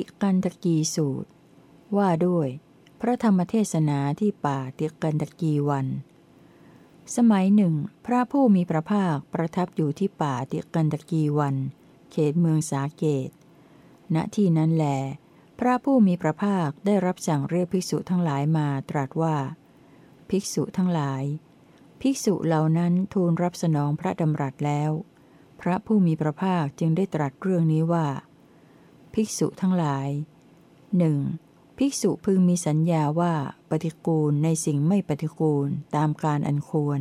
ติกันตกีสูตร ว่าด้วย พระธรรมเทศนาที่ป่าติกันตกีวัน สมัยหนึ่ง พระผู้มีพระภาคประทับอยู่ที่ป่าติกันตกีวัน เขตเมืองสาเกต ณที่นั้นแล พระผู้มีพระภาคได้รับสั่งเรียกภิกษุทั้งหลายมาตรัสว่า ภิกษุทั้งหลาย ภิกษุเหล่านั้นทูลรับสนองพระดำรัสแล้ว พระผู้มีพระภาคจึงได้ตรัสเรื่องนี้ว่า ภิกษุทั้งหลายหนึ่งภิกษุพึงมีสัญญาว่าปฏิกูลในสิ่งไม่ปฏิกูลตามการอันควร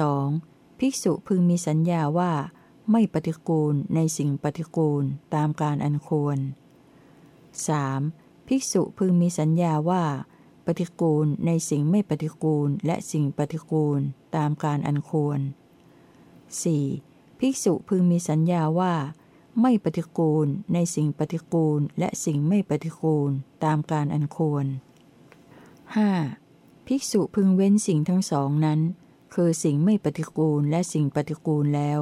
2. ภิกษุพึงมีสัญญาว่าไม่ปฏิกูลในสิ่งปฏิกูลตามการอันควร 3. ภิกษุพึงมีสัญญาว่า ปฏิกูลในสิ่งไม่ปฏิกูลและสิ่งปฏิกูลตามการอันควร 4. ภิกษุพึงมีสัญญาว่า ไม่ปฏิกูลในสิ่งปฏิกูลและสิ่งไม่ปฏิกูลตามการอันควร 5. ภิกษุพึงเว้นสิ่งทั้งสองนั้น คือสิ่งไม่ปฏิกูลและสิ่งปฏิกูลแล้ว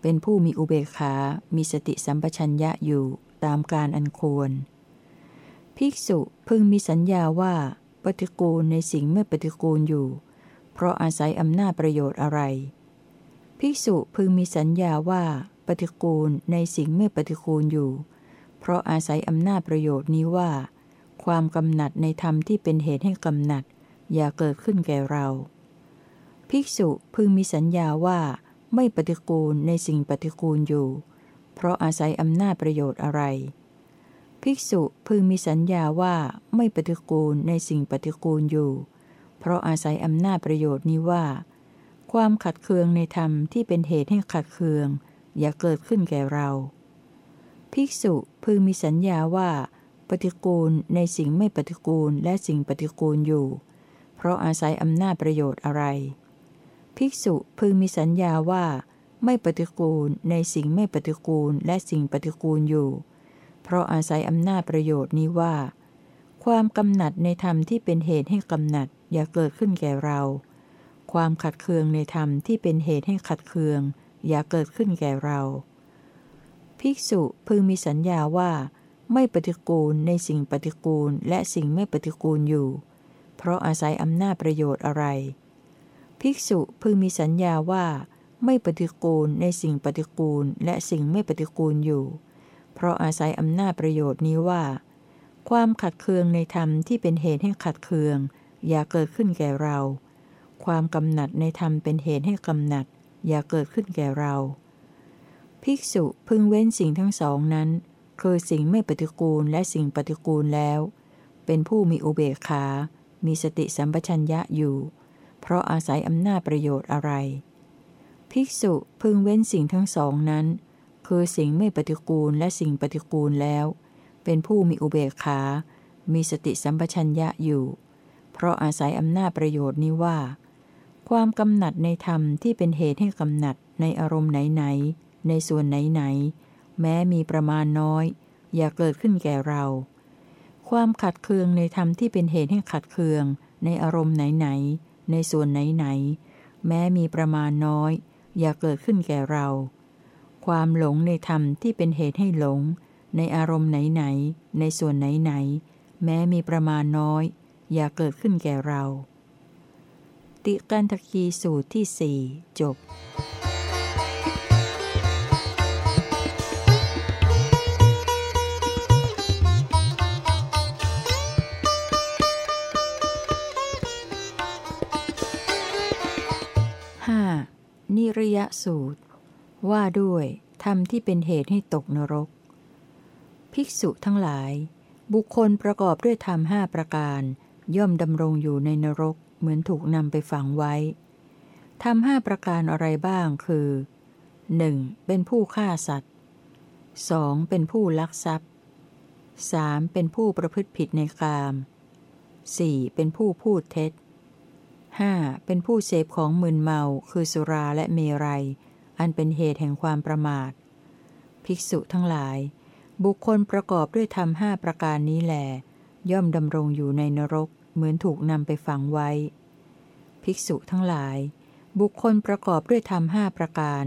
เป็นผู้มีอุเบกขา มีสติสัมปชัญญะอยู่ตามการอันควร ภิกษุพึงมีสัญญาว่า ปฏิกูลในสิ่งไม่ปฏิกูลอยู่ เพราะอาศัยอำนาจประโยชน์อะไร ภิกษุพึงมีสัญญาว่า ปฏิกูลในสิ่งไม่ปฏิกูลอยู่ เพราะอาศัยอำนาจประโยชน์นี้ว่า ความกำหนัดในธรรมที่เป็นเหตุให้กำหนัด อย่าเกิดขึ้นแก่เรา ภิกษุพึงมีสัญญาว่าไม่ปฏิกูลในสิ่งปฏิกูลอยู่ เพราะอาศัยอำนาจประโยชน์อะไร ภิกษุพึงมีสัญญาว่าไม่ปฏิกูลในสิ่งปฏิกูลอยู่ เพราะอาศัยอำนาจประโยชน์นี้ว่า ความขัดเคืองในธรรมที่เป็นเหตุให้ขัดเคือง อย่าเกิดขึ้นแก่เรา ภิกษุพึงมีสัญญาว่า ปฏิกูลในสิ่งไม่ปฏิกูลและสิ่งปฏิกูลอยู่ เพราะอาศัยอำนาจประโยชน์อะไร ภิกษุพึงมีสัญญาว่า ไม่ปฏิกูลในสิ่งไม่ปฏิกูลและสิ่งปฏิกูลอยู่ เพราะอาศัยอำนาจประโยชน์นี้ว่า ความกำหนัดในธรรมที่เป็นเหตุให้กำหนัดอย่าเกิดขึ้นแก่เรา ความขัดเคืองในธรรมที่เป็นเหตุให้ขัดเคือง อย่าเกิดขึ้นแก่เรา ภิกษุพึงมีสัญญาว่า ไม่ปฏิกูลในสิ่งปฏิกูลและสิ่งไม่ปฏิกูลอยู่ เพราะอาศัยอำนาจประโยชน์อะไร ภิกษุพึงมีสัญญาว่า ไม่ปฏิกูลในสิ่งปฏิกูลและสิ่งไม่ปฏิกูลอยู่ เพราะอาศัยอำนาจประโยชน์นี้ว่า ความขัดเคืองในธรรมที่เป็นเหตุให้ขัดเคือง อย่าเกิดขึ้นแก่เราความกำหนัดในธรรมเป็นเหตุให้กำหนัด อย่าเกิดขึ้นแก่เรา ภิกษุพึงเว้นสิ่งทั้งสองนั้น คือสิ่งไม่ปฏิกูลและสิ่งปฏิกูลแล้ว เป็นผู้มีอุเบกขา มีสติสัมปชัญญะอยู่ เพราะอาศัยอำนาจประโยชน์อะไร ภิกษุพึงเว้นสิ่งทั้งสองนั้น คือสิ่งไม่ปฏิกูลและสิ่งปฏิกูลแล้ว เป็นผู้มีอุเบกขา มีสติสัมปชัญญะอยู่ เพราะอาศัยอำนาจประโยชน์นี้ว่า ความกำหนัดในธรรมที่เป็นเหตุให้กำหนัดในอารมณ์ไหนๆในส่วนไหนๆแม้มีประมาณน้อย อย่าเกิดขึ้นแก่เรา ความขัดเคืองในธรรมที่เป็นเหตุให้ขัดเคือง ในอารมณ์ไหนๆในส่วนไหนๆแม้มีประมาณน้อย อย่าเกิดขึ้นแก่เรา ความหลงในธรรมที่เป็นเหตุให้หลง ในอารมณ์ไหนๆในส่วนไหนๆแม้มีประมาณน้อย อย่าเกิดขึ้นแก่เรา ติกันตคีสูตรที่สี่จบ 5. นิริยสูตร ว่าด้วยธรรมที่เป็นเหตุให้ตกนรก ภิกษุทั้งหลาย บุคคลประกอบด้วยธรรมห้าประการ ย่อมดำรงอยู่ในนรก เหมือนถูกนำไปฝังไว้ทำห้าประการอะไรบ้างคือ 1. เป็นผู้ฆ่าสัตว์ 2. เป็นผู้ลักทรัพย์ 3. เป็นผู้ประพฤติผิดในกาม 4. เป็นผู้พูดเท็จ 5. เป็นผู้เสพของมึนเมาคือสุราและเมรัย อันเป็นเหตุแห่งความประมาท ภิกษุทั้งหลาย บุคคลประกอบด้วยธรรมห้าประการนี้แหลย่อมดำรงอยู่ในนรก เหมือนถูกนำไปฝังไว้ ภิกษุทั้งหลาย บุคคลประกอบด้วยธรรมห้าประการ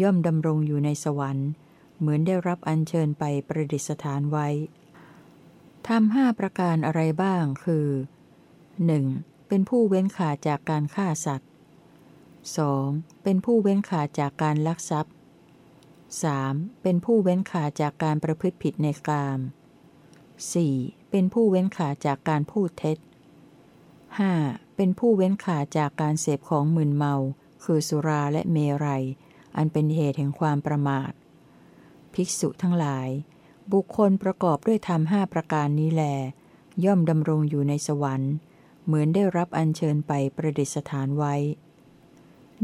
ย่อมดำรงอยู่ในสวรรค์ เหมือนได้รับอัญเชิญไปประดิษฐานไว้ทำห้าประการอะไรบ้างคือ 1. เป็นผู้เว้นขาจากการฆ่าสัตว์ 2. เป็นผู้เว้นขาจากการลักทรัพย์ 3. เป็นผู้เว้นขาจากการประพฤติผิดในกาม 4. เป็นผู้เว้นขาจากการพูดเท็จ 5. เป็นผู้เว้นขาดจากการเสพของมึนเมา คือสุราและเมรัย อันเป็นเหตุแห่งความประมาท ภิกษุทั้งหลาย บุคคลประกอบด้วยธรรมห้าประการนี้แล ย่อมดำรงอยู่ในสวรรค์ เหมือนได้รับอัญเชิญไปประดิษฐานไว้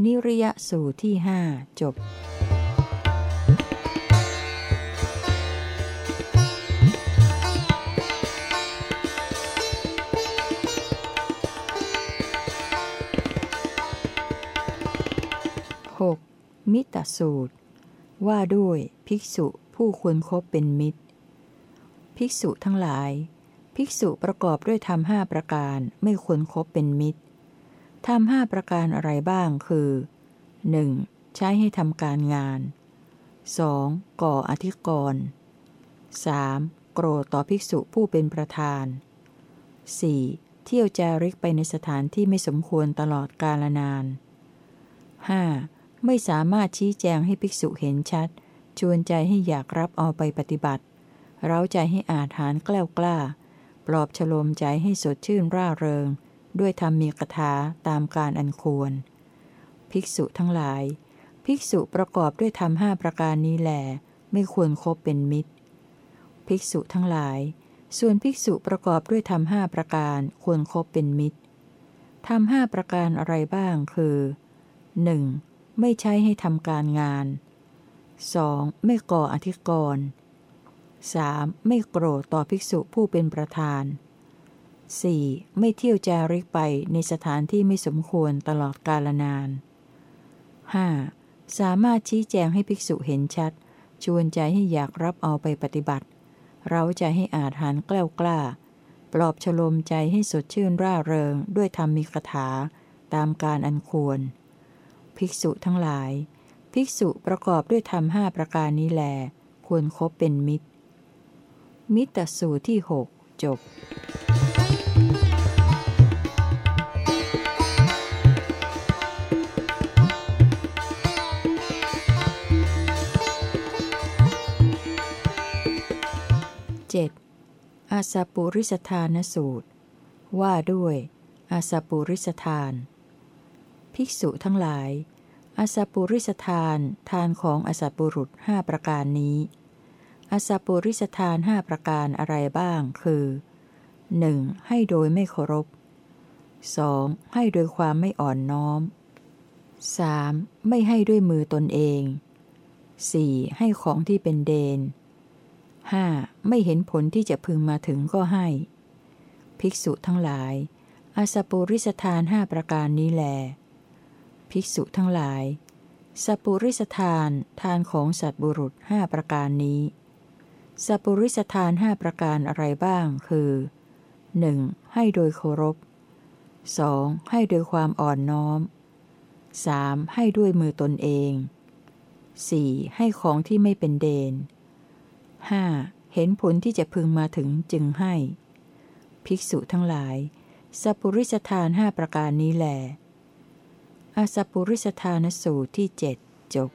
นิริยสูตรที่หจบ มิตรสูตร ว่าด้วยภิกษุผู้ควรครบเป็นมิตร ภิกษุทั้งหลาย ภิกษุประกอบด้วยธรรมห้าประการไม่ควรครบเป็นมิตรธรรมห้าประการอะไรบ้างคือ 1. ใช้ให้ทำการงาน 2. ก่ออธิกรณ์ 3. โกรธต่อภิกษุผู้เป็นประธาน 4. เที่ยวจาริกไปในสถานที่ไม่สมควรตลอดกาลนาน 5. ไม่สามารถชี้แจงให้ภิกษุเห็นชัด ชวนใจให้อยากรับเอาไปปฏิบัติ เร้าใจให้อาถานกล้ากล้า ปลอบฉลมใจให้สดชื่นร่าเริง ด้วยธรรมมีกถาตามการอันควร ภิกษุทั้งหลาย ภิกษุประกอบด้วยธรรมห้าประการนี้แหลไม่ควรครบเป็นมิตร ภิกษุทั้งหลาย ส่วนภิกษุประกอบด้วยธรรมห้าประการควรครบเป็นมิตรธรรมห้าประการอะไรบ้างคือ 1. ไม่ใช้ให้ทำการงาน 2. ไม่ก่ออธิกรณ์ 3. ไม่โกรธต่อภิกษุผู้เป็นประธาน 4. ไม่เที่ยวจาริกไปในสถานที่ไม่สมควรตลอดกาลนาน 5. สามารถชี้แจงให้ภิกษุเห็นชัด ชวนใจให้อยากรับเอาไปปฏิบัติ เราใจให้อาจหารกล้ากล้า ปลอบฉลมใจให้สดชื่นร่าเริงด้วยธรรมมีคถา ตามการอันควร ภิกษุทั้งหลาย ภิกษุประกอบด้วยธรรมห้าประการนี้แล ควรครบเป็นมิตร มิตรสูตรที่หกจบ 7. อาสาปุริสทานสูตร ว่าด้วยอาสาปุริสทาน ภิกษุทั้งหลาย อาสาปุริสทาน ทานของอาสาปุรุษห้าประการนี้อาสาปุริสทานห้าประการอะไรบ้าง คือ 1. ให้โดยไม่เคารพ 2. ให้โดยความไม่อ่อนน้อม 3. ไม่ให้ด้วยมือตนเอง 4. ให้ของที่เป็นเดน 5. ไม่เห็นผลที่จะพึงมาถึงก็ให้ ภิกษุทั้งหลายอาสปุริสทานห้าประการนี้แล ภิกษุทั้งหลายสัปุริสทานทานของสัตบุรุษห้าประการนี้สัปุริสทานห้าประการอะไรบ้างคือ 1. ให้โดยเคารพ 2. ให้โดยความอ่อนน้อม 3. ให้ด้วยมือตนเอง 4. ให้ของที่ไม่เป็นเดน 5. เห็นผลที่จะพึงมาถึงจึงให้ ภิกษุทั้งหลายสัปุริสทานห้าประการนี้แหล อาสปุริสทานสูตรที่เจ็ดจบ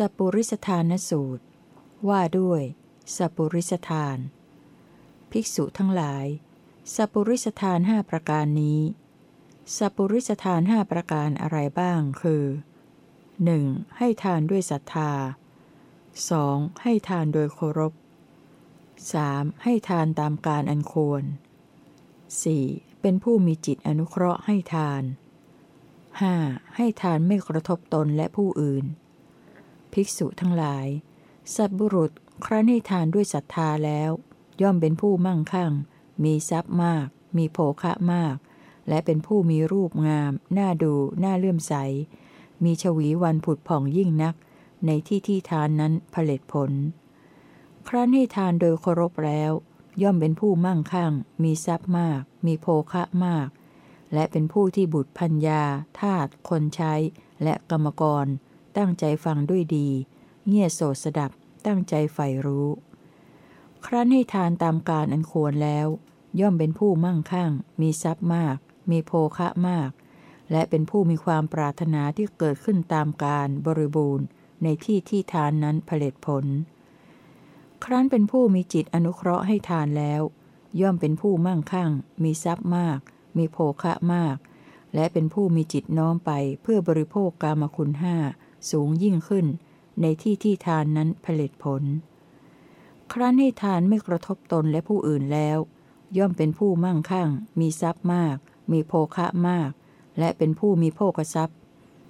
สปุริสทานสูตร ว่าด้วยสปุริสทาน ภิกษุทั้งหลายสปุริสทานห้าประการนี้สปุริสทานห้าประการอะไรบ้างคือ 1. ให้ทานด้วยศรัทธา 2. ให้ทานโดยเคารพ 3. ให้ทานตามการอันควร 4. เป็นผู้มีจิตอนุเคราะห์ให้ทาน 5. ให้ทานไม่กระทบตนและผู้อื่น ภิกษุทั้งหลาย สัตบุรุษครั้นให้ทานด้วยศรัทธาแล้ว ย่อมเป็นผู้มั่งคั่ง มีทรัพย์มาก มีโภคะมาก และเป็นผู้มีรูปงาม น่าดู น่าเลื่อมใส มีชวีวันผุดผ่องยิ่งนัก ในที่ที่ทานนั้นผลิตผล ครั้นให้ทานโดยเคารพแล้ว ย่อมเป็นผู้มั่งคั่ง มีทรัพย์มาก มีโภคะมาก และเป็นผู้ที่บุตรพัญญาทาสคนใช้ และกรรมกร ตั้งใจฟังด้วยดี เงี่ยโสดสดับ ตั้งใจใฝ่รู้ ครั้นให้ทานตามการอันควรแล้ว ย่อมเป็นผู้มั่งคั่ง มีทรัพย์มาก มีโภคะมาก และเป็นผู้มีความปรารถนาที่เกิดขึ้นตามการบริบูรณ์ในที่ที่ทานนั้นผลิตผล ครั้นเป็นผู้มีจิตอนุเคราะห์ให้ทานแล้ว ย่อมเป็นผู้มั่งคั่ง มีทรัพย์มาก มีโภคะมาก และเป็นผู้มีจิตน้อมไปเพื่อบริโภคกามคุณห้าสูงยิ่งขึ้น ในที่ที่ทานนั้นผลิตผล ครั้นให้ทานไม่กระทบตนและผู้อื่นแล้ว ย่อมเป็นผู้มั่งคั่ง มีทรัพย์มาก มีโภคะมาก และเป็นผู้มีโภคทรัพย์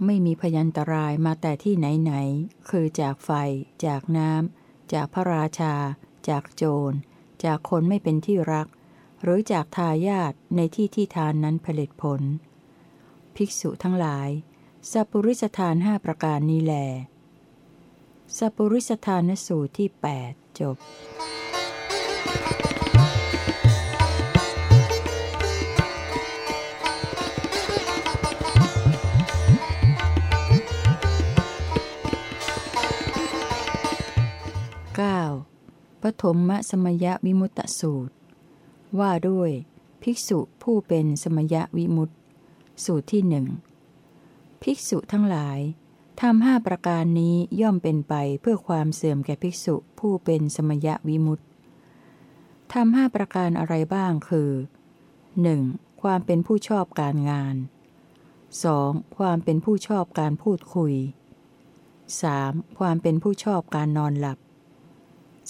ไม่มีพยันตรายมาแต่ที่ไหนไหนคือจากไฟ จากน้ำจากพระราชา จากโจร จากคนไม่เป็นที่รัก หรือจากทายาทในที่ที่ทานนั้นผลิตผล ภิกษุทั้งหลายสัพปริสทานห้าประการนี้แลสัพปริสทานสูตรที่ 8 จบ 9. ปฐมมสมยวิมุตตสูตร ว่าด้วย ภิกษุผู้เป็นสมยวิมุตตสูตรที่หนึ่งภิกษุทั้งหลายทำห้าประการนี้ย่อมเป็นไปเพื่อความเสื่อมแก่ภิกษุผู้เป็นสมยวิมุตตทำห้าประการอะไรบ้างคือ 1. ความเป็นผู้ชอบการงาน 2. ความเป็นผู้ชอบการพูดคุย 3. ความเป็นผู้ชอบการนอนหลับ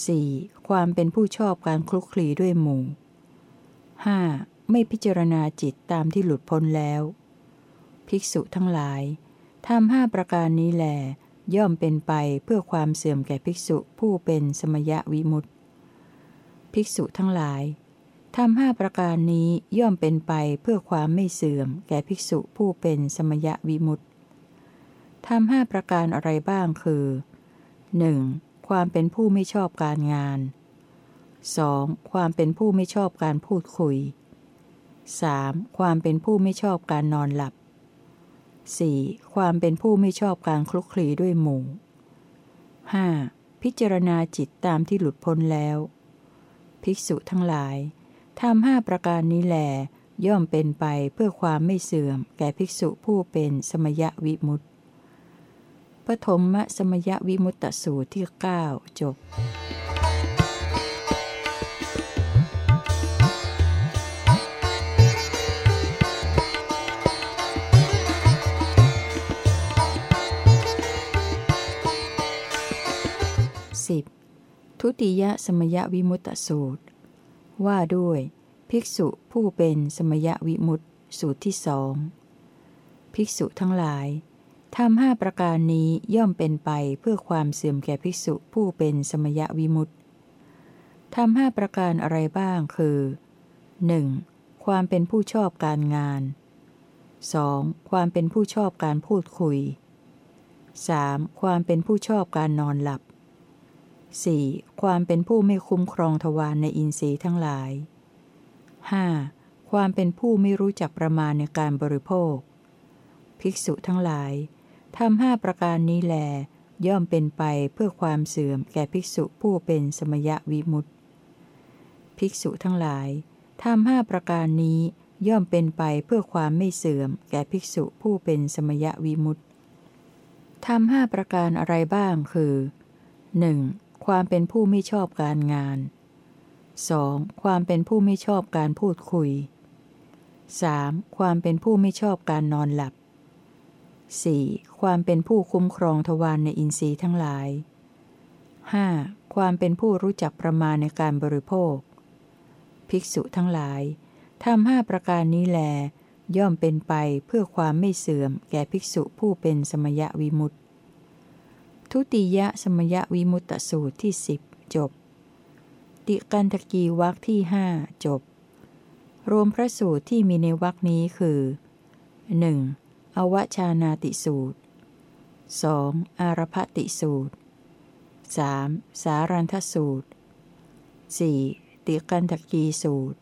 4. ความเป็นผู้ชอบการคลุกคลีด้วยหมู่ 5. ไม่พิจารณาจิตตามที่หลุดพ้นแล้ว ภิกษุทั้งหลายทำห้าประการนี้แหลย่อมเป็นไปเพื่อความเสื่อมแก่ภิกษุผู้เป็นสมยะวิมุตติ ภิกษุทั้งหลายทำห้าประการนี้ย่อมเป็นไปเพื่อความไม่เสื่อมแก่ภิกษุผู้เป็นสมยะวิมุตติทำห้าประการอะไรบ้างคือ 1. ความเป็นผู้ไม่ชอบการงาน 2. ความเป็นผู้ไม่ชอบการพูดคุย 3. ความเป็นผู้ไม่ชอบการนอนหลับ 4. ความเป็นผู้ไม่ชอบการคลุกคลีด้วยหมู่ 5. พิจารณาจิตตามที่หลุดพ้นแล้ว ภิกษุทั้งหลายทำห้าประการนี้แหลย่อมเป็นไปเพื่อความไม่เสื่อม แก่ภิกษุผู้เป็นสมยวิมุตติ ปฐมสมยวิมุตตสูตรที่ 9 จบ 10. ทุติยสมยวิมุตตสูตร ว่าด้วย ภิกษุผู้เป็นสมยวิมุตตสูตรที่สองภิกษุทั้งหลาย ทำห้าประการนี้ย่อมเป็นไปเพื่อความเสื่อมแก่ภิกษุผู้เป็นสมยวิมุตติทำห้าประการอะไรบ้างคือ 1. ความเป็นผู้ชอบการงาน 2. ความเป็นผู้ชอบการพูดคุย 3. ความเป็นผู้ชอบการนอนหลับ 4. ความเป็นผู้ไม่คุ้มครองทวารในอินทรีย์ทั้งหลาย 5. ความเป็นผู้ไม่รู้จักประมาณในการบริโภค ภิกษุทั้งหลาย ทำห้าประการนี้แล ย่อมเป็นไปเพื่อความเสื่อมแก่ภิกษุผู้เป็นสมยะวิมุตติ ภิกษุทั้งหลายทำห้าประการนี้ย่อมเป็นไปเพื่อความไม่เสื่อม แก่ภิกษุผู้เป็นสมยะวิมุตติทำห้าประการอะไรบ้างคือ 1. ความเป็นผู้ไม่ชอบการงาน 2. ความเป็นผู้ไม่ชอบการพูดคุย 3. ความเป็นผู้ไม่ชอบการนอนหลับ 4. ความเป็นผู้คุ้มครองทวารในอินทรีย์ทั้งหลาย 5. ความเป็นผู้รู้จักประมาณในการบริโภค ภิกษุทั้งหลายทำห้าประการนี้แล ย่อมเป็นไปเพื่อความไม่เสื่อมแก่ภิกษุผู้เป็นสมยะวิมุตติ ทุติยสมยะวิมุตตสูตรที่สิบจบ ติกันตกีวักที่ห้าจบ รวมพระสูตรที่มีในวักนี้คือ 1. อวชานาติสูตร 2. อารพติสูตร 3. สารันทสูตร 4. ติกันตกีสูตร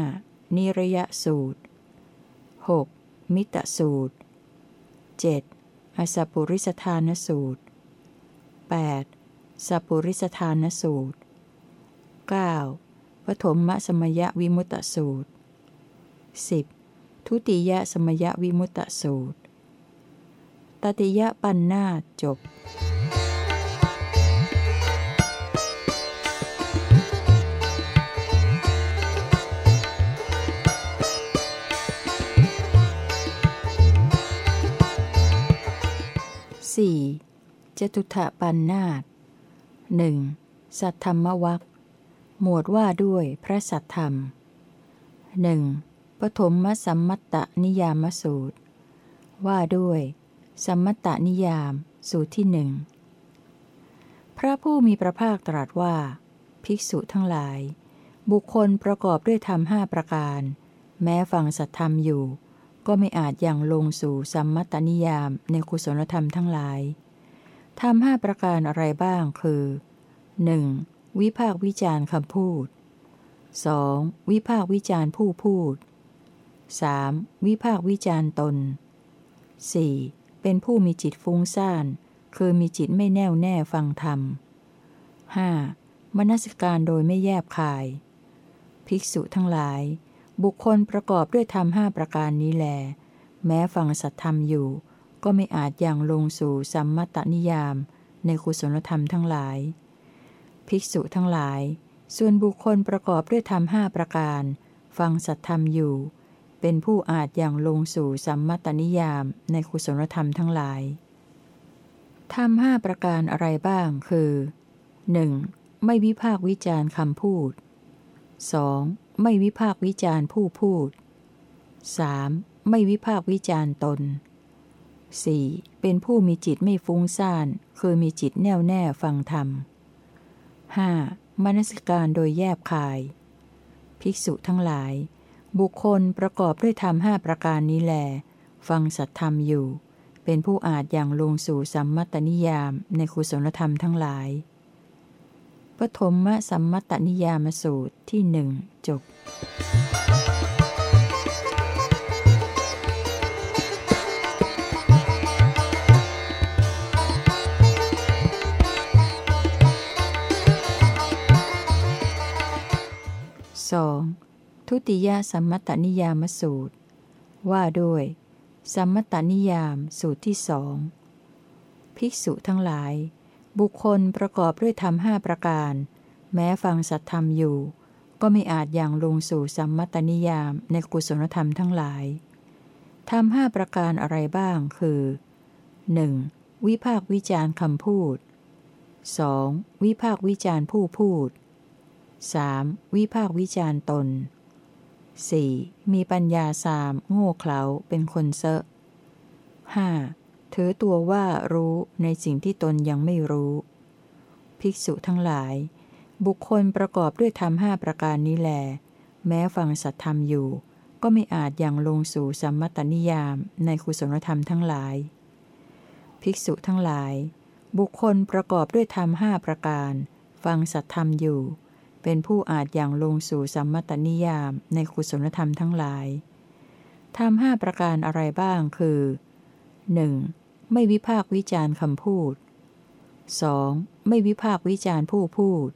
5. นิระยะสูตร 6. มิตรสูตร 7. อสปุริสธานสูตร 8. สัปุริสธานสูตร 9. ปฐมมสมยวิมุตตสูตร 10. ทุติยสมยวิมุตตสูตร ตติยปันนาจบ 4. จตุถปันนาตหนึ่งสัทธรรมวัคหมวดว่าด้วยพระสัทธรรมหนึ่ง ฐมมสัมมัตตนิยามสูตร ว่าด้วย สัมมัตตนิยาม สูตรที่หนึ่งพระผู้มีพระภาคตรัสว่า ภิกษุทั้งหลาย บุคคลประกอบด้วยธรรมห้าประการ แม้ฟังสัทธรรมอยู่ ก็ไม่อาจยังลงสู่สัมมัตตนิยามในกุศลธรรมทั้งหลายทำห้าประการอะไรบ้างคือ 1. วิภาควิจารคำพูด 2. วิภาควิจารผู้พูด 3. วิภาควิจารตน 4. เป็นผู้มีจิตฟุ้งซ่าน คือมีจิตไม่แน่วแน่ฟังธรรม 5. มนสิการโดยไม่แยบคาย ภิกษุทั้งหลาย บุคคลประกอบด้วยธรรมห้าประการนี้แล แม้ฟังสัตธรรมอยู่ ก็ไม่อาจยังลงสู่สัมมตนิยาม ในกุศลธรรมทั้งหลาย ภิกษุทั้งหลาย ส่วนบุคคลประกอบด้วยธรรมห้าประการ ฟังสัตธรรมอยู่ เป็นผู้อาจอยังลงสู่สัมมตนิยามในกุศลธรรมทั้งหลายธรรมห้าประการอะไรบ้างคือ 1. ไม่วิพากวิจารณ์คำพูด 2. ไม่วิพากวิจารณ์ผู้พูด 3. ไม่วิพากวิจารณ์ตน 4. เป็นผู้มีจิตไม่ฟุ้งซ่าน คือมีจิตแน่วแน่ฟังธรรม 5. มนสิการโดยแยบคาย ภิกษุทั้งหลาย บุคคลประกอบด้วยธรรมห้าประการนี้แล ฟังสัตธรรมอยู่ เป็นผู้อาจอย่างลงสู่สัมมัตตนิยามในคุศลธรรมทั้งหลาย ปฐมมสัมมตนิยามสูตรที่หนึ่งจบสอง ทุติยสัมมตนิยามสูตร ว่าด้วย สัมมตนิยามสูตรที่สองภิกษุทั้งหลาย บุคคลประกอบด้วยธรรมห้าประการ แม้ฟังสัตธรรมอยู่ ก็ไม่อาจอย่างลงสู่สัมมตนิยามในกุศลธรรมทั้งหลายทำห้าประการอะไรบ้างคือ 1. วิภาควิจารคำพูด 2. วิภาควิจารผู้พูด 3. วิภาควิจารตน 4. มีปัญญาสาม โง่เขลาเป็นคนเซอะ 5. ถือตัวว่ารู้ในสิ่งที่ตนยังไม่รู้ ภิกษุทั้งหลาย บุคคลประกอบด้วยธรรมห้าประการนี้แล แม้ฟังสัตธรรมอยู่ ก็ไม่อาจยังลงสู่สัมมตนิยามในคุศลธรรมทั้งหลาย ภิกษุทั้งหลาย บุคคลประกอบด้วยธรรมห้าประการ ฟังสัตธรรมอยู่ เป็นผู้อาจยังลงสู่สัมมตนิยามในคุศลธรรมทั้งหลายธรรมห้าประการอะไรบ้างคือ 1. ไม่วิพากวิจารคำพูด 2. ไม่วิพากวิจารผู้พูด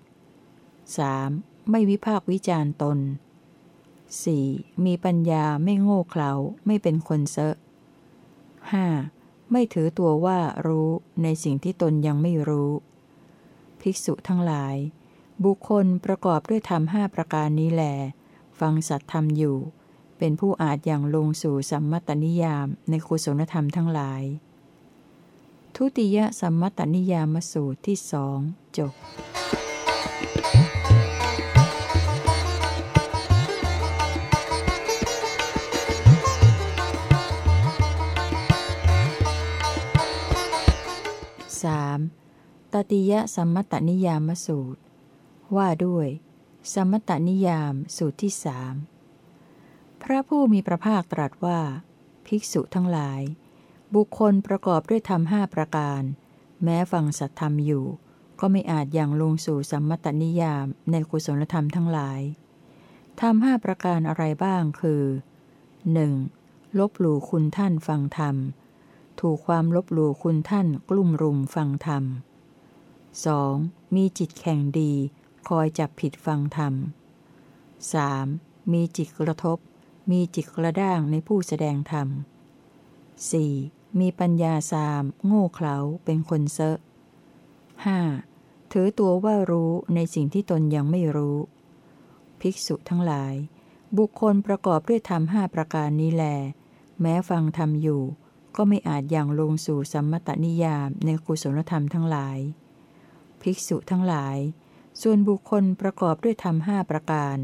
3. ไม่วิพากวิจารตน 4. มีปัญญาไม่โง่เขลาไม่เป็นคนเซอะ 5. ไม่ถือตัวว่ารู้ในสิ่งที่ตนยังไม่รู้ ภิกษุทั้งหลาย บุคคลประกอบด้วยธรรมห้าประการนี้แหลฟังสัตธรรมอยู่ เป็นผู้อาจอย่างลงสู่สัมมตนิยามในคุศลธรรมทั้งหลาย ทุติยสัมมตนิยามสูตรที่สองจบสามตติยสัมมตนิยามสูตร ว่าด้วย สมตนิยามสูตรที่สามพระผู้มีพระภาคตรัสว่า ภิกษุทั้งหลาย บุคคลประกอบด้วยธรรมห้าประการ แม้ฟังสัตธรรมอยู่ ก็ไม่อาจอย่างลงสู่สัมมตนิยามในกุศลธรรมทั้งหลายทำห้าประการอะไรบ้างคือ 1. ลบหลู่คุณท่านฟังธรรม ถูกความลบหลู่คุณท่านกลุ่มรุมฟังธรรม 2. มีจิตแข่งดี คอยจับผิดฟังธรรม 3. มีจิตกระทบ มีจิตกระด้างในผู้แสดงธรรม 4. มีปัญญาสามโง่เขลาเป็นคนเซอะ 5. ถือตัวว่ารู้ในสิ่งที่ตนยังไม่รู้ ภิกษุทั้งหลาย บุคคลประกอบด้วยธรรมห้าประการนี้แล แม้ฟังธรรมอยู่ ก็ไม่อาจอย่างลงสู่สัมมตนิยามในกุศลธรรมทั้งหลาย ภิกษุทั้งหลาย ส่วนบุคคลประกอบด้วยธรรมห้าประการ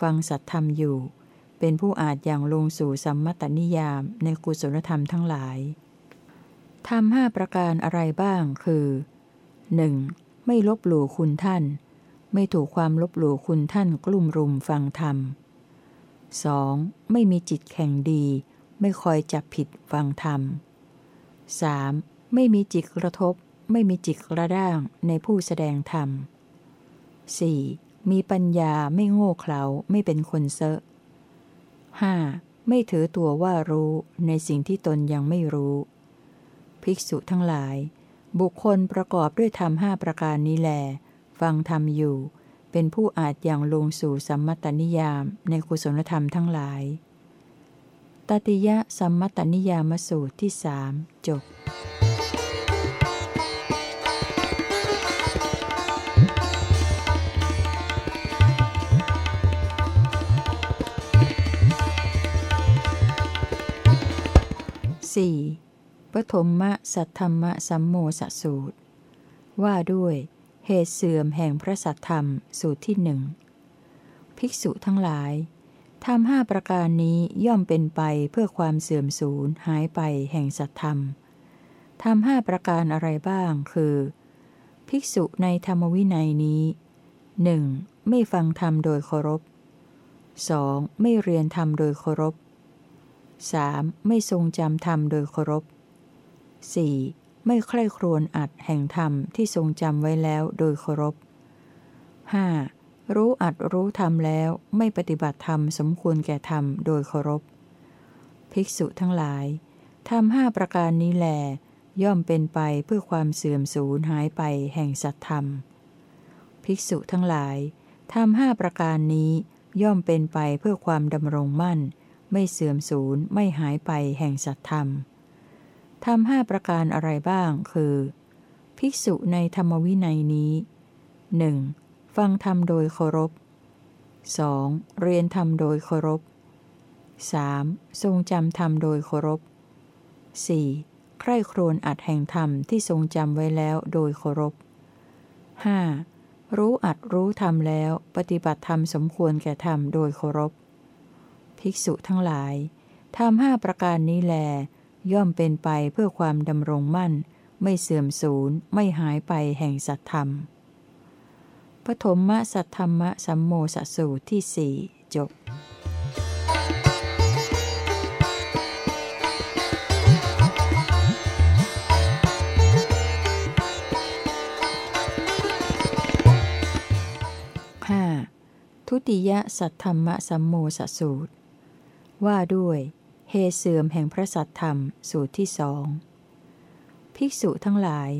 ฟังสัตธรรมอยู่ เป็นผู้อาจอย่างลงสู่สัมมตนิยามในกุศลธรรมทั้งหลายธรรมห้าประการอะไรบ้างคือ 1. ไม่ลบหลู่คุณท่าน ไม่ถูกความลบหลู่คุณท่านกลุ่มรุมฟังธรรม 2. ไม่มีจิตแข่งดี ไม่คอยจับผิดฟังธรรม 3. ไม่มีจิตกระทบ ไม่มีจิตกระด้างในผู้แสดงธรรม 4. มีปัญญาไม่โง่เขลาไม่เป็นคนเซอะ 5. ไม่ถือตัวว่ารู้ในสิ่งที่ตนยังไม่รู้ ภิกษุทั้งหลาย บุคคลประกอบด้วยธรรมห้าประการนี้แล ฟังธรรมอยู่ เป็นผู้อาจอย่างลงสู่สัมมตนิยามในกุศลธรรมทั้งหลาย ตติยะสัมมตนิยามสูตรที่สามจบ สี่ปฐมมะสัทธรรมะสัมโมสสูตร ว่าด้วย เหตุเสื่อมแห่งพระสัทธรรมสูตรที่หนึ่งภิกษุทั้งหลายทำห้าประการนี้ย่อมเป็นไปเพื่อความเสื่อมสูญหายไปแห่งสัทธรรมทำห้าประการอะไรบ้างคือ ภิกษุในธรรมวินัยนี้หนึ่งไม่ฟังธรรมโดยเคารพ 2. ไม่เรียนธรรมโดยเคารพ 3. ไม่ทรงจำธรรมโดยเคารพ 4. ไม่ใคร่ครวญอัดแห่งธรรมที่ทรงจำไว้แล้วโดยเคารพ 5. รู้อัดรู้ธรรมแล้วไม่ปฏิบัติธรรมสมควรแก่ธรรมโดยเคารพ ภิกษุทั้งหลายทำห้าประการนี้แหลย่อมเป็นไปเพื่อความเสื่อมสูญหายไปแห่งสัตธรรม ภิกษุทั้งหลายทำห้าประการนี้ย่อมเป็นไปเพื่อความดำรงมั่น ไม่เสื่อมสูญไม่หายไปแห่งสัตธรรมทำห้าประการอะไรบ้าง คือ ภิกษุในธรรมวินัยนี้หนึ่งฟังธรรมโดยเคารพ 2. เรียนธรรมโดยเคารพ 3. ทรงจำธรรมโดยเคารพ 4. ใคร่ครวญอัดแห่งธรรมที่ทรงจำไว้แล้วโดยเคารพ 5. รู้อัดรู้ธรรมแล้ว ปฏิบัติธรรมสมควรแก่ธรรมโดยเคารพ ภิกษุทั้งหลายทำห้าประการนี้แล ย่อมเป็นไปเพื่อความดำรงมั่น ไม่เสื่อมสูญไม่หายไปแห่งสัตธรรม ปฐมมสัทธรรมสัมโมสสูตรที่สี่จบห้าทุติยสัทธรรมสัมโมสสูตร ว่าด้วยเหตุเสื่อมแห่งพระสัตธรรมสูตรที่สองภิกษุทั้งหลาย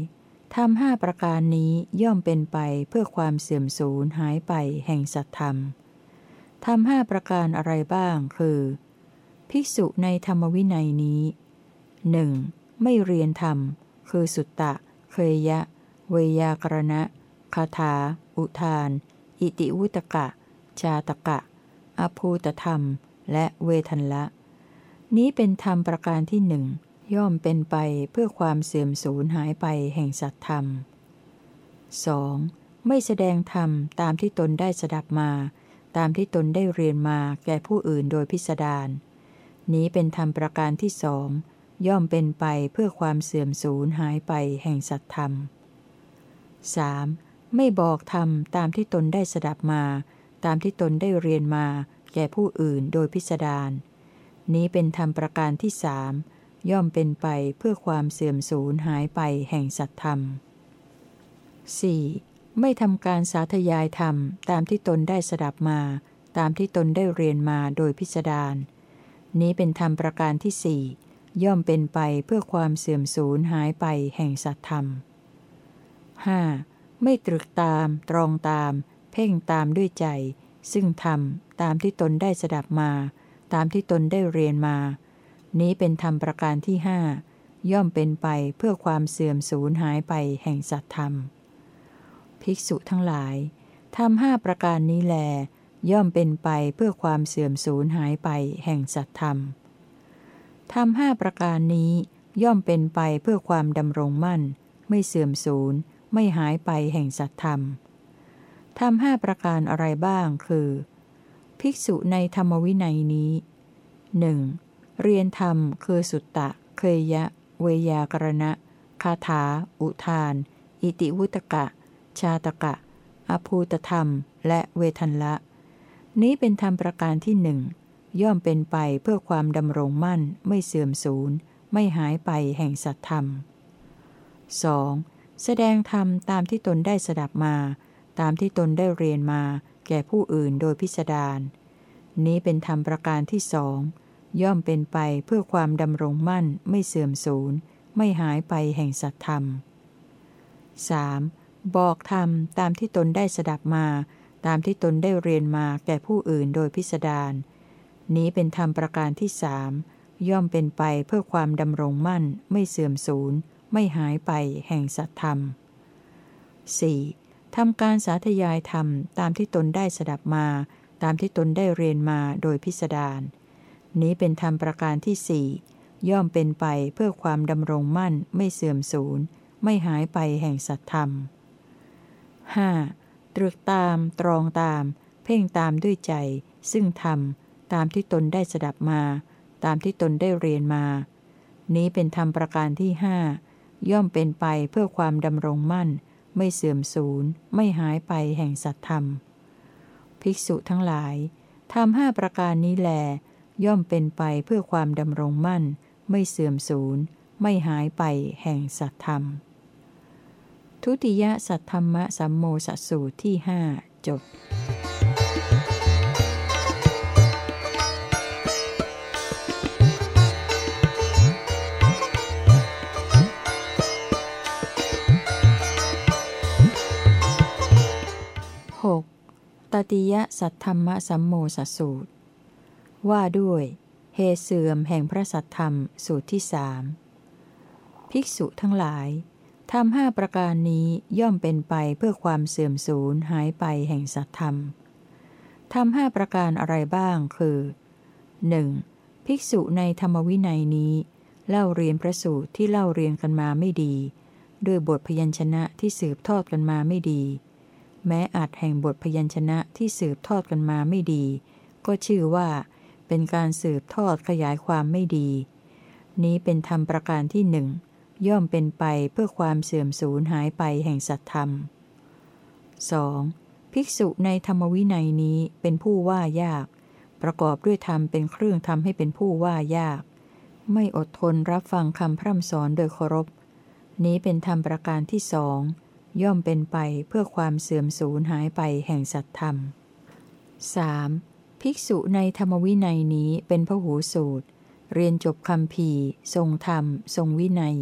ทำห้าประการนี้ย่อมเป็นไปเพื่อความเสื่อมสูญหายไปแห่งสัตธรรมทำห้าประการอะไรบ้างคือ ภิกษุในธรรมวินัยนี้หนึ่งไม่เรียนธรรม คือสุตตะ เคยยะ เวยากรณะคาถา อุทาน อิติวุตกะ ชาตกะ อภูตธรรม และเวทันละ นี้เป็นธรรมประการที่หนึ่งย่อมเป็นไปเพื่อความเสื่อมสูญหายไปแห่งสัตธรรม 2. ไม่แสดงธรรมตามที่ตนได้สดับมา ตามที่ตนได้เรียนมาแก่ผู้อื่นโดยพิสดารนี้เป็นธรรมประการที่สองย่อมเป็นไปเพื่อความเสื่อมสูญหายไปแห่งสัตธรรม 3. ไม่บอกธรรมตามที่ตนได้สดับมา ตามที่ตนได้เรียนมา แก่ผู้อื่นโดยพิสดารนี้เป็นธรรมประการที่สามย่อมเป็นไปเพื่อความเสื่อมสูญหายไปแห่งสัตธรรม 4. ไม่ทำการสาธยายธรรมตามที่ตนได้สดับมา ตามที่ตนได้เรียนมาโดยพิสดารนี้เป็นธรรมประการที่สี่ย่อมเป็นไปเพื่อความเสื่อมสูญหายไปแห่งสัตธรรม 5. ไม่ตรึกตาม ตรองตาม เพ่งตามด้วยใจ ซึ่งธรรมตามที่ตนได้สดับมา ตามที่ตนได้เรียนมา นี้เป็นธรรมประการที่ห้าย่อมเป็นไปเพื่อความเสื่อมสูญหายไปแห่งสัตธรรม ภิกษุทั้งหลายทำห้าประการนี้แล ย่อมเป็นไปเพื่อความเสื่อมสูญหายไปแห่งสัตธรรมทำห้าประการนี้ย่อมเป็นไปเพื่อความดำรงมั่น ไม่เสื่อมสูญไม่หายไปแห่งสัตธรรม ทำห้าประการอะไรบ้างคือ ภิกษุในธรรมวินัยนี้หนึ่งเรียนธรรมคือสุตตะ เคยยะ เวยากรณะ คาถา อุทาน อิติวุตกะ ชาตกะ อภูตธรรม และเวทันละ นี้เป็นธรรมประการที่หนึ่งย่อมเป็นไปเพื่อความดำรงมั่น ไม่เสื่อมสูญ ไม่หายไปแห่งสัตธรรม 2. แสดงธรรมตามที่ตนได้สดับมา ตามที่ตนได้เรียนมา แก่ผู้อื่นโดยพิสดารนี้เป็นธรรมประการที่สอง ย่อมเป็นไปเพื่อความดำรงมั่นไม่เสื่อมสูญ ไม่หายไปแห่งสัตธรรม 3. บอกธรรมตามที่ตนได้สดับมา ตามที่ตนได้เรียนมาแก่ผู้อื่นโดยพิสดารนี้เป็นธรรมประการที่สามย่อมเป็นไปเพื่อความดำรงมั่น ไม่เสื่อมสูญ ไม่หายไปแห่งสัตธรรม 4. ทำการสาธยายธรรมตามที่ตนได้สดับมา ตามที่ตนได้เรียนมาโดยพิสดารนี้เป็นธรรมประการที่สี่ย่อมเป็นไปเพื่อความดำรงมั่นไม่เสื่อมสูญ ไม่หายไปแห่งสัตธรรม 5. ตรึกตามตรองตาม เพ่งตามด้วยใจ ซึ่งธรรมตามที่ตนได้สดับมา ตามที่ตนได้เรียนมา นี้เป็นธรรมประการที่ห้าย่อมเป็นไปเพื่อความดำรงมั่น ไม่เสื่อมสูญ ไม่หายไปแห่งสัตธรรม ภิกษุทั้งหลายทำห้าประการนี้แล ย่อมเป็นไปเพื่อความดำรงมั่น ไม่เสื่อมสูญ ไม่หายไปแห่งสัตธรรม ทุติยสัตธรรมสัมโมสสูตรที่หจบ ตติยสัทธรรมสัมโมสสูตร ว่าด้วย เหตุเสื่อมแห่งพระสัทธรรมสูตรที่สามภิกษุทั้งหลายทำห้าประการนี้ย่อมเป็นไปเพื่อความเสื่อมสูญหายไปแห่งสัทธรรมทำห้าประการอะไรบ้างคือ 1. ภิกษุในธรรมวินัยนี้ เล่าเรียนพระสูตรที่เล่าเรียนกันมาไม่ดี ด้วยบทพยัญชนะที่สืบทอดกันมาไม่ดี แม้อาจแห่งบทพยัญชนะที่สืบทอดกันมาไม่ดี ก็ชื่อว่า เป็นการสืบทอดขยายความไม่ดี นี้เป็นธรรมประการที่หนึ่งย่อมเป็นไปเพื่อความเสื่อมสูญหายไปแห่งสัตธรรม 2. ภิกษุในธรรมวินัยนี้เป็นผู้ว่ายาก ประกอบด้วยธรรมเป็นเครื่องทำให้เป็นผู้ว่ายาก ไม่อดทนรับฟังคำพร่ำสอนโดยเคารพ นี้เป็นธรรมประการที่สอง ย่อมเป็นไปเพื่อความเสื่อมสูญหายไปแห่งสัตธรรม 3. ภิกษุในธรรมวินัยนี้เป็นพหูสูตร เรียนจบคำพีทรงธรรม ทรงวินัย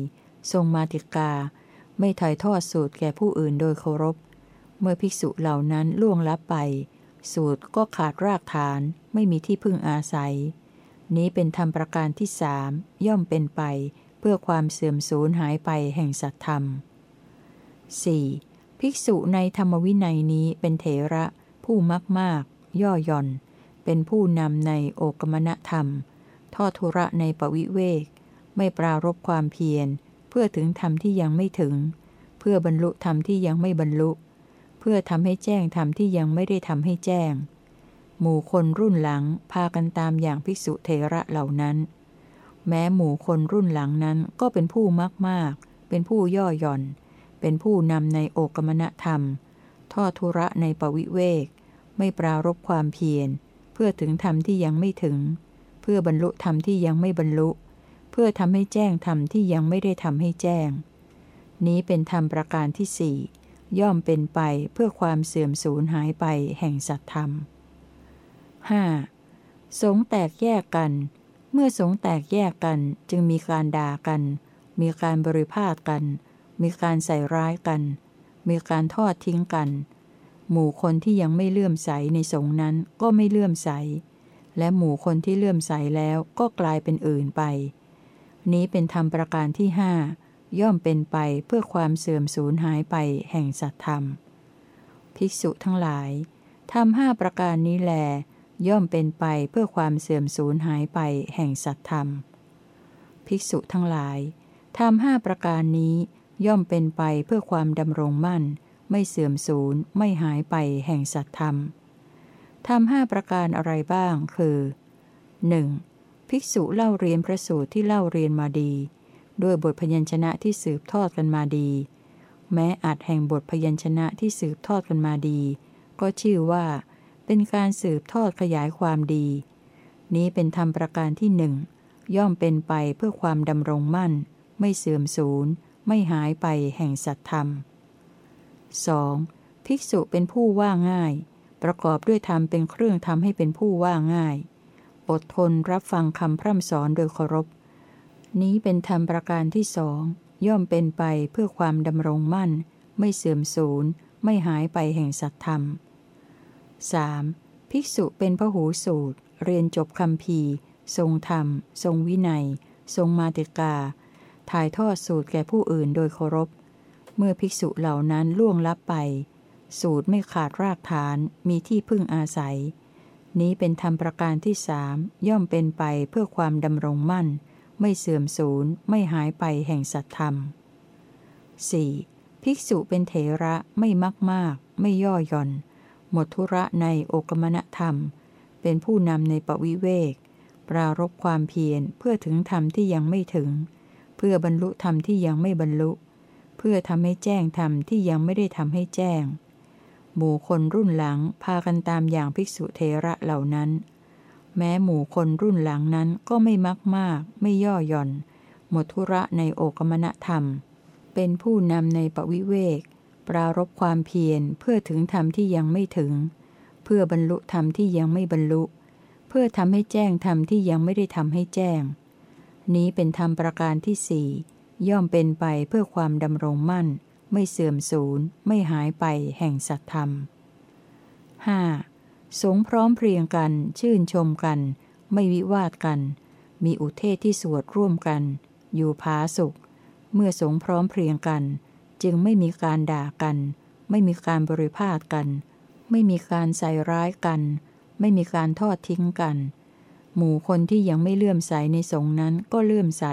ทรงมาติกา ไม่ถ่ายทอดสูตรแก่ผู้อื่นโดยเคารพ เมื่อภิกษุเหล่านั้นล่วงลับไป สูตรก็ขาดรากฐานไม่มีที่พึ่งอาศัย นี้เป็นธรรมประการที่สามย่อมเป็นไปเพื่อความเสื่อมสูญหายไปแห่งสัตธรรม 4. ภิกษุในธรรมวินัยนี้เป็นเถระ ผู้มักมากย่อหย่อน เป็นผู้นำในโอกมณธรรม ทอดทุระในปวิเวก ไม่ปรารบความเพียร เพื่อถึงธรรมที่ยังไม่ถึง เพื่อบรรลุธรรมที่ยังไม่บรรลุ เพื่อทำให้แจ้งธรรมที่ยังไม่ได้ทำให้แจ้ง หมู่คนรุ่นหลังพากันตามอย่างภิกษุเทระเหล่านั้น แม้หมู่คนรุ่นหลังนั้นก็เป็นผู้มากมากเป็นผู้ย่อหย่อน เป็นผู้นำในโอกมณธรรม ทอดทุระในปวิเวก ไม่ปรารบความเพียร เพื่อถึงธรรมที่ยังไม่ถึง เพื่อบรรลุธรรมที่ยังไม่บรรลุ เพื่อทำให้แจ้งธรรมที่ยังไม่ได้ทำให้แจ้ง นี้เป็นธรรมประการที่สี่ย่อมเป็นไปเพื่อความเสื่อมสูญหายไปแห่งสัตธรรม 5. สงแตกแยกกัน เมื่อสงแตกแยกกันจึงมีการด่ากัน มีการบริพาทกัน มีการใส่ร้ายกัน มีการทอดทิ้งกัน หมู่คนที่ยังไม่เลื่อมใสในสงนั้นก็ไม่เลื่อมใส และหมู่คนที่เลื่อมใสแล้วก็กลายเป็นอื่นไป นี้เป็นธรรมประการที่ห้าย่อมเป็นไปเพื่อความเสื่อมสูญหายไปแห่งสัตธรรม ภิกษุทั้งหลายทำห้าประการนี้แล ย่อมเป็นไปเพื่อความเสื่อมสูญหายไปแห่งสัตธรรม ภิกษุทั้งหลายทำห้าประการนี้ ย่อมเป็นไปเพื่อความดำรงมั่น ไม่เสื่อมสูญ ไม่หายไปแห่งสัตธรรมทำห้าประการอะไรบ้าง คือ 1. ภิกษุเล่าเรียนพระสูตรที่เล่าเรียนมาดี ด้วยบทพยัญชนะที่สืบทอดกันมาดี แม้อาจแห่งบทพยัญชนะที่สืบทอดกันมาดี ก็ชื่อว่า เป็นการสืบทอดขยายความดี นี้เป็นธรรมประการที่หนึ่งย่อมเป็นไปเพื่อความดำรงมั่น ไม่เสื่อมสูญ ไม่หายไปแห่งสัตธรรม 2. ภิกษุเป็นผู้ว่าง่าย ประกอบด้วยธรรมเป็นเครื่องทำให้เป็นผู้ว่าง่าย อดทนรับฟังคำพร่ำสอนโดยเคารพ นี้เป็นธรรมประการที่สองย่อมเป็นไปเพื่อความดำรงมั่น ไม่เสื่อมสูญ ไม่หายไปแห่งสัตธรรม 3. ภิกษุเป็นพหูสูตร เรียนจบคำพีทรงธรรม ทรงวินัย ทรงมาติกา ถ่ายทอดสูตรแก่ผู้อื่นโดยเคารพ เมื่อภิกษุเหล่านั้นล่วงลับไป สูตรไม่ขาดรากฐานมีที่พึ่งอาศัย นี้เป็นธรรมประการที่สามย่อมเป็นไปเพื่อความดำรงมั่น ไม่เสื่อมสูญไม่หายไปแห่งสัตธรรม 4. ภิกษุเป็นเถระไม่มักมาก ไม่ย่อหย่อน หมดธุระในโอกมณธรรม เป็นผู้นำในปวิเวก ปรารบความเพียรเพื่อถึงธรรมที่ยังไม่ถึง เพื่อบรรลุธรรมที่ยังไม่บรรลุ เพื่อทำให้แจ้งธรรมที่ยังไม่ได้ทำให้แจ้ง หมู่คนรุ่นหลังพากันตามอย่างภิกษุเทระเหล่านั้น แม้หมู่คนรุ่นหลังนั้นก็ไม่มักมาก ไม่ย่อหย่อน หมดธุระในโอกมณธรรม เป็นผู้นำในปวิเวก ปรารบความเพียรเพื่อถึงธรรมที่ยังไม่ถึง เพื่อบรรลุธรรมที่ยังไม่บรรลุ เพื่อทำให้แจ้งธรรมที่ยังไม่ได้ทำให้แจ้ง นี้เป็นธรรมประการที่สี่ย่อมเป็นไปเพื่อความดำรงมั่น ไม่เสื่อมสูญไม่หายไปแห่งสัตธรรม 5. สงพร้อมเพรียงกัน ชื่นชมกัน ไม่วิวาทกัน มีอุเทศที่สวดร่วมกัน อยู่ผาสุข เมื่อสงพร้อมเพรียงกัน จึงไม่มีการด่ากัน ไม่มีการบริพาทกัน ไม่มีการใส่ร้ายกัน ไม่มีการทอดทิ้งกัน หมู่คนที่ยังไม่เลื่อมใสในสงนั้นก็เลื่อมใส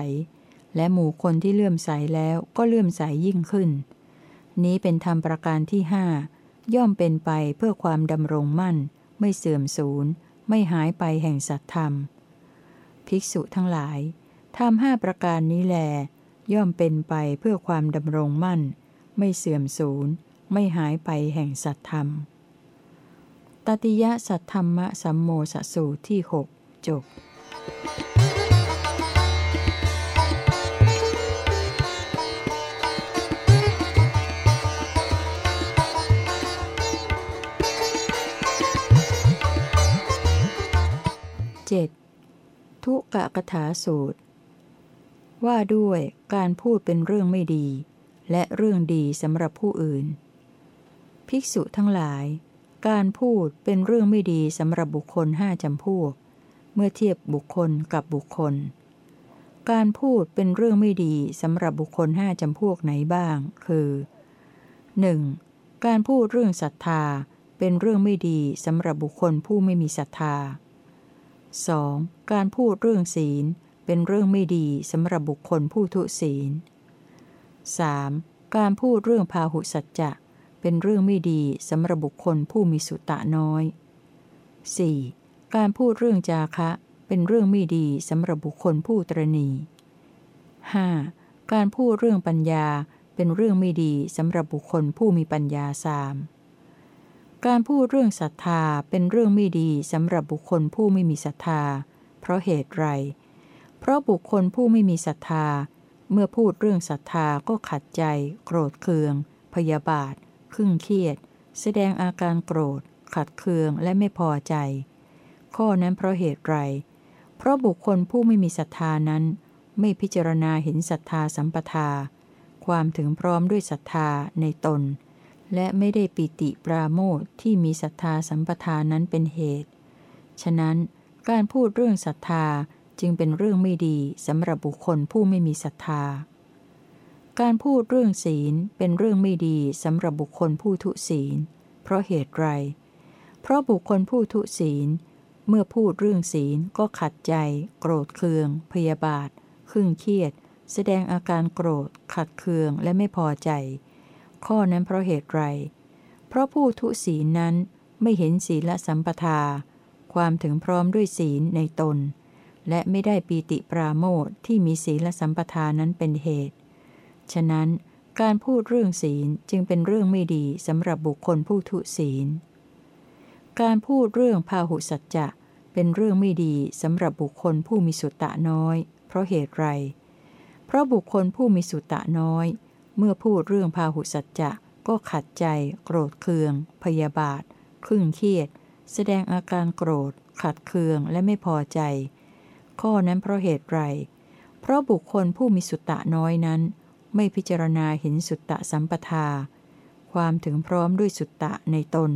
และหมู่คนที่เลื่อมใสแล้วก็เลื่อมใสยิ่งขึ้น นี้เป็นธรรมประการที่ห้าย่อมเป็นไปเพื่อความดำรงมั่น ไม่เสื่อมสูญ ไม่หายไปแห่งสัตธรรม ภิกษุทั้งหลายทำห้าประการนี้แล ย่อมเป็นไปเพื่อความดำรงมั่น ไม่เสื่อมสูญ ไม่หายไปแห่งสัตธรรม ตติยะสัทธรรมะสัมโมสสูตรที่หก จบ 7. ทุกะกถาสูตร ว่าด้วยการพูดเป็นเรื่องไม่ดี และเรื่องดีสำหรับผู้อื่น ภิกษุทั้งหลาย การพูดเป็นเรื่องไม่ดีสำหรับบุคคลห้าจำพวก เมื่อเทียบบุคคลกับบุคคล การพูดเป็นเรื่องไม่ดีสำหรับบุคคลห้าจำพวกไหนบ้าง คือ 1. การพูดเรื่องศรัทธาเป็นเรื่องไม่ดีสำหรับบุคคลผู้ไม่มีศรัทธา 2. การพูดเรื่องศีลเป็นเรื่องไม่ดีสำหรับบุคคลผู้ทุศีล 3. การพูดเรื่องพาหุสัจจะเป็นเรื่องไม่ดีสำหรับบุคคลผู้มีสุตะน้อย 4. การพูดเรื่องจาคะ เป็นเรื่องไม่ดีสำหรับบุคคลผู้ตรณี 5. การพูดเรื่องปัญญาเป็นเรื่องไม่ดีสำหรับบุคคลผู้มีปัญญาสามการพูดเรื่องศรัทธาเป็นเรื่องไม่ดีสำหรับบุคคลผู้ไม่มีศรัทธา เพราะเหตุไร เพราะบุคคลผู้ไม่มีศรัทธา เมื่อพูดเรื่องศรัทธาก็ขัดใจ โกรธเคือง พยาบาทครึ่งเครียด แสดงอาการโกรธ ขัดเคืองและไม่พอใจ ข้อนั้นเพราะเหตุไร เพราะบุคคลผู้ไม่มีศรัทธานั้น ไม่พิจารณาเห็นศรัทธาสัมปทา ความถึงพร้อมด้วยศรัทธาในตน และไม่ได้ปิติปราโมทที่มีศรัทธาสัมปทานั้นเป็นเหตุ ฉะนั้นการพูดเรื่องศรัทธาจึงเป็นเรื่องไม่ดีสำหรับบุคคลผู้ไม่มีศรัทธา การพูดเรื่องศีลเป็นเรื่องไม่ดีสำหรับบุคคลผู้ทุศีล เพราะเหตุไร เพราะบุคคลผู้ทุศีล เมื่อพูดเรื่องศีลก็ขัดใจ โกรธเคือง พยาบาทขึ่งเครียด แสดงอาการโกรธ ขัดเคืองและไม่พอใจ ข้อนั้นเพราะเหตุไร เพราะผู้ทุศีลนั้นไม่เห็นศีลสัมปทา ความถึงพร้อมด้วยศีลในตน และไม่ได้ปีติปราโมทที่มีศีลสัมปทานนั้นเป็นเหตุ ฉะนั้นการพูดเรื่องศีลจึงเป็นเรื่องไม่ดีสำหรับบุคคลผู้ทุศีล การพูดเรื่องพาหุสัจจะ เป็นเรื่องไม่ดีสำหรับบุคคลผู้มีสุตตะน้อย เพราะเหตุไร เพราะบุคคลผู้มีสุตตะน้อย เมื่อพูดเรื่องพาหุสัจจะก็ขัดใจ โกรธเคือง พยาบาทครึ่งเครียด แสดงอาการโกรธ ขัดเคืองและไม่พอใจ ข้อนั้นเพราะเหตุไร เพราะบุคคลผู้มีสุตตะน้อยนั้น ไม่พิจารณาเห็นสุตตะสัมปทา ความถึงพร้อมด้วยสุตตะในตน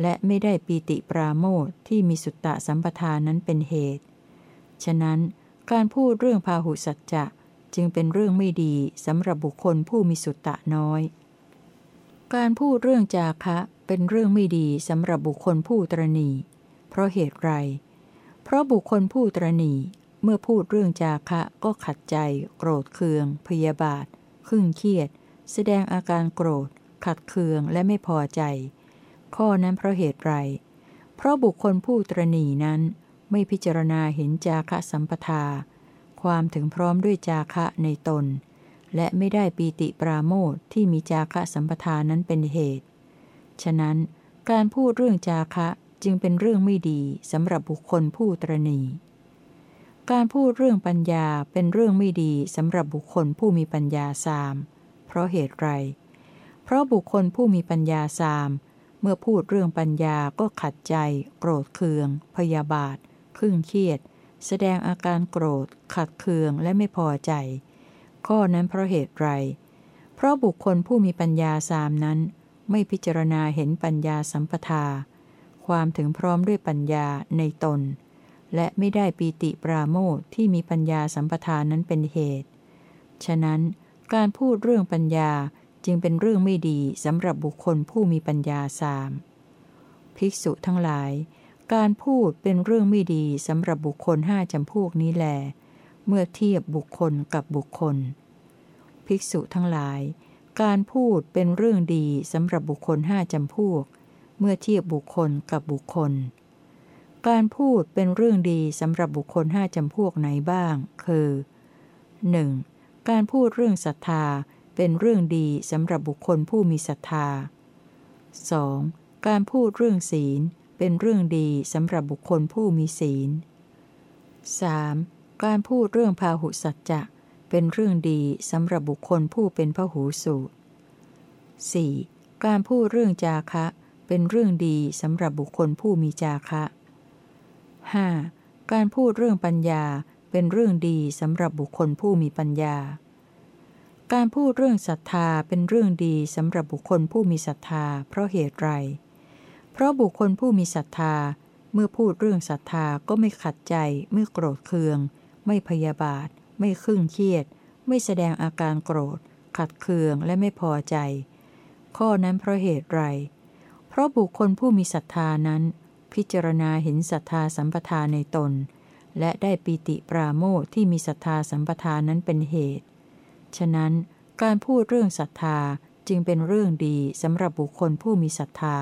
และไม่ได้ปีติปราโมทที่มีสุตตะสัมปทานนั้นเป็นเหตุ ฉะนั้นการพูดเรื่องพาหุสัจจะจึงเป็นเรื่องไม่ดีสำหรับบุคคลผู้มีสุตตะน้อย การพูดเรื่องจาคะเป็นเรื่องไม่ดีสำหรับบุคคลผู้ตรณีเพราะเหตุไร เพราะบุคคลผู้ตรณีเมื่อพูดเรื่องจาคะก็ขัดใจ โกรธเคือง พยาบาท ขึ่งเครียด แสดงอาการโกรธ ขัดเคืองและไม่พอใจ ข้อนั้นเพราะเหตุไร เพราะบุคคลผู้ตรณีนั้นไม่พิจารณาเห็นจาคะสัมปทา ความถึงพร้อมด้วยจาคะในตน และไม่ได้ปีติปราโมทที่มีจาคะสัมปทานั้นเป็นเหตุ ฉะนั้นการพูดเรื่องจาคะจึงเป็นเรื่องไม่ดีสำหรับบุคคลผู้ตรณีการพูดเรื่องปัญญาเป็นเรื่องไม่ดีสำหรับบุคคลผู้มีปัญญาสาม เพราะเหตุไร เพราะบุคคลผู้มีปัญญาสาม เมื่อพูดเรื่องปัญญาก็ขัดใจ โกรธเคือง พยาบาทครึ่งเครียด แสดงอาการโกรธ ขัดเคืองและไม่พอใจ ข้อนั้นเพราะเหตุไร เพราะบุคคลผู้มีปัญญาสามนั้น ไม่พิจารณาเห็นปัญญาสัมปทา ความถึงพร้อมด้วยปัญญาในตน และไม่ได้ปีติปราโมทที่มีปัญญาสัมปทานนั้นเป็นเหตุ ฉะนั้นการพูดเรื่องปัญญา จึงเป็นเรื่องไม่ดีสำหรับบุคคลผู้มีปัญญาสาม ภิกษุทั้งหลาย การพูดเป็นเรื่องไม่ดีสำหรับบุคคลห้าจำพวกนี้แล เมื่อเทียบบุคคลกับบุคคล ภิกษุทั้งหลาย การพูดเป็นเรื่องดีสำหรับบุคคลห้าจำพวก เมื่อเทียบบุคคลกับบุคคล การพูดเป็นเรื่องดีสำหรับบุคคลห้าจำพวกไหนบ้าง คือ 1. การพูดเรื่องศรัทธา เป็นเรื่องดีสำหรับบุคคลผู้มีศรัทธา 2. การพูดเรื่องศีลเป็นเรื่องดีสำหรับบุคคลผู้มีศีล 3. การพูดเรื่องพาหุสัจจะเป็นเรื่องดีสำหรับบุคคลผู้เป็นพหูสูตร 4. การพูดเรื่องจาคะเป็นเรื่องดีสำหรับบุคคลผู้มีจาคะ 5. การพูดเรื่องปัญญาเป็นเรื่องดีสำหรับบุคคลผู้มีปัญญา การพูดเรื่องศรัทธาเป็นเรื่องดีสำหรับบุคคลผู้มีศรัทธา เพราะเหตุไร เพราะบุคคลผู้มีศรัทธา เมื่อพูดเรื่องศรัทธาก็ไม่ขัดใจ ไม่โกรธเคือง ไม่พยาบาท ไม่ขึ่งเครียด ไม่แสดงอาการโกรธ ขัดเคืองและไม่พอใจ ข้อนั้นเพราะเหตุไร เพราะบุคคลผู้มีศรัทธานั้น พิจารณาเห็นศรัทธาสัมปทาในตน และได้ปีติปราโมทที่มีศรัทธาสัมปทานั้นเป็นเหตุ ฉะนั้นการพูดเรื่องศรัทธาจึงเป็นเรื่องดีสำหรับบุคคลผู้มีศรัทธา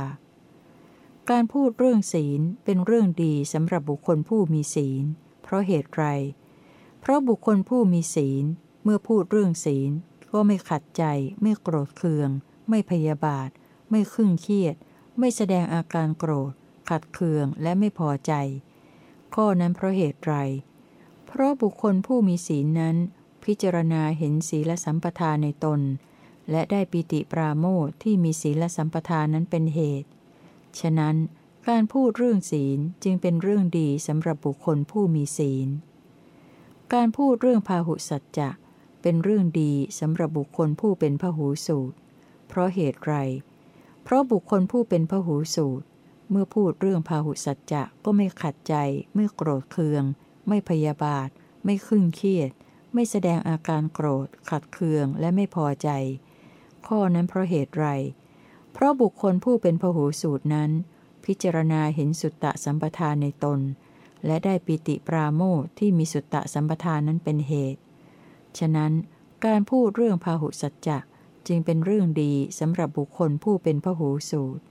การพูดเรื่องศีลเป็นเรื่องดีสำหรับบุคคลผู้มีศีล เพราะเหตุไร เพราะบุคคลผู้มีศีลเมื่อพูดเรื่องศีล ก็ไม่ขัดใจ ไม่โกรธเคือง ไม่พยาบาท ไม่ขึ่งเครียด ไม่แสดงอาการโกรธ ขัดเคืองและไม่พอใจ ข้อนั้นเพราะเหตุไร เพราะบุคคลผู้มีศีลนั้น พิจารณาเห็นศีลสัมปทานในตน และได้ปิติปราโมทที่มีศีลสัมปทานนั้นเป็นเหตุ ฉะนั้นการพูดเรื่องศีลจึงเป็นเรื่องดีสำหรับบุคคลผู้มีศีล การพูดเรื่องพาหุสัจจะเป็นเรื่องดีสำหรับบุคคลผู้เป็นพหูสูตร เพราะเหตุไร เพราะบุคคลผู้เป็นพหูสูตร เมื่อพูดเรื่องพาหุสัจจะก็ไม่ขัดใจ ไม่โกรธเคือง ไม่พยาบาท ไม่ขึ้นเครียด ไม่แสดงอาการโกรธ ขัดเคืองและไม่พอใจ ข้อนั้นเพราะเหตุไร เพราะบุคคลผู้เป็นพหูสูตรนั้น พิจารณาเห็นสุตตะสัมปทานในตน และได้ปิติปราโมทที่มีสุตตะสัมปทานนั้นเป็นเหตุ ฉะนั้นการพูดเรื่องพาหุสัจจะจึงเป็นเรื่องดีสำหรับบุคคลผู้เป็นพหูสูตร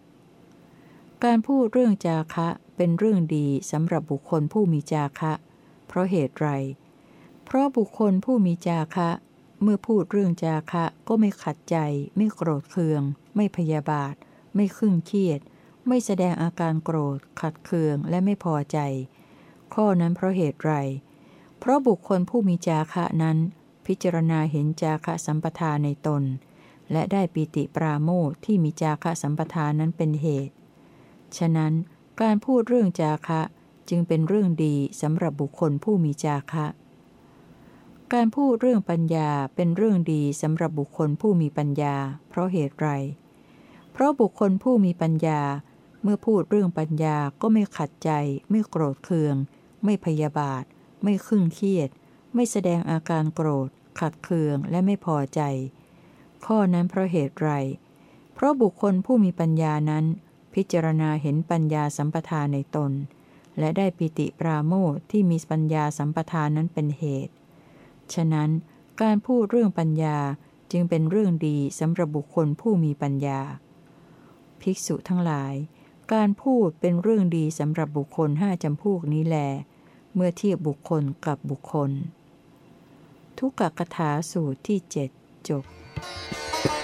การพูดเรื่องจาคะเป็นเรื่องดีสำหรับบุคคลผู้มีจาคะ เพราะเหตุไรเเพราะบุคคลผู้มีจาคะ เมื่อพูดเรื่องจาคะก็ไม่ขัดใจ ไม่โกรธเคือง ไม่พยาบาท ไม่ขึ้นเครียด ไม่แสดงอาการโกรธ ขัดเคืองและไม่พอใจ ข้อนั้นเพราะเหตุไร เพราะบุคคลผู้มีจาคะนั้น พิจารณาเห็นจาคะสัมปทาในตน และได้ปิติปราโมทที่มีจาคะสัมปทานั้นเป็นเหตุ ฉะนั้นการพูดเรื่องจาคะจึงเป็นเรื่องดีสำหรับบุคคลผู้มีจาคะ การพูดเรื่องปัญญาเป็นเรื่องดีสำหรับบุคคลผู้มีปัญญา เพราะเหตุไร เพราะบุคคลผู้มีปัญญา เมื่อพูดเรื่องปัญญาก็ไม่ขัดใจ ไม่โกรธเคือง ไม่พยาบาท ไม่ขึ้นเครียด ไม่แสดงอาการโกรธ ขัดเคืองและไม่พอใจ ข้อนั้นเพราะเหตุไร เพราะบุคคลผู้มีปัญญานั้น พิจารณาเห็นปัญญาสัมปทานในตน และได้ปิติปราโมทที่มีปัญญาสัมปทานนั้นเป็นเหตุ ฉะนั้นการพูดเรื่องปัญญาจึงเป็นเรื่องดีสำหรับบุคคลผู้มีปัญญา ภิกษุทั้งหลาย การพูดเป็นเรื่องดีสำหรับบุคคลห้าจำพวกนี้แล เมื่อเทียบบุคคลกับบุคคล ทุกกกถาสูตรที่เจ็ดจบ「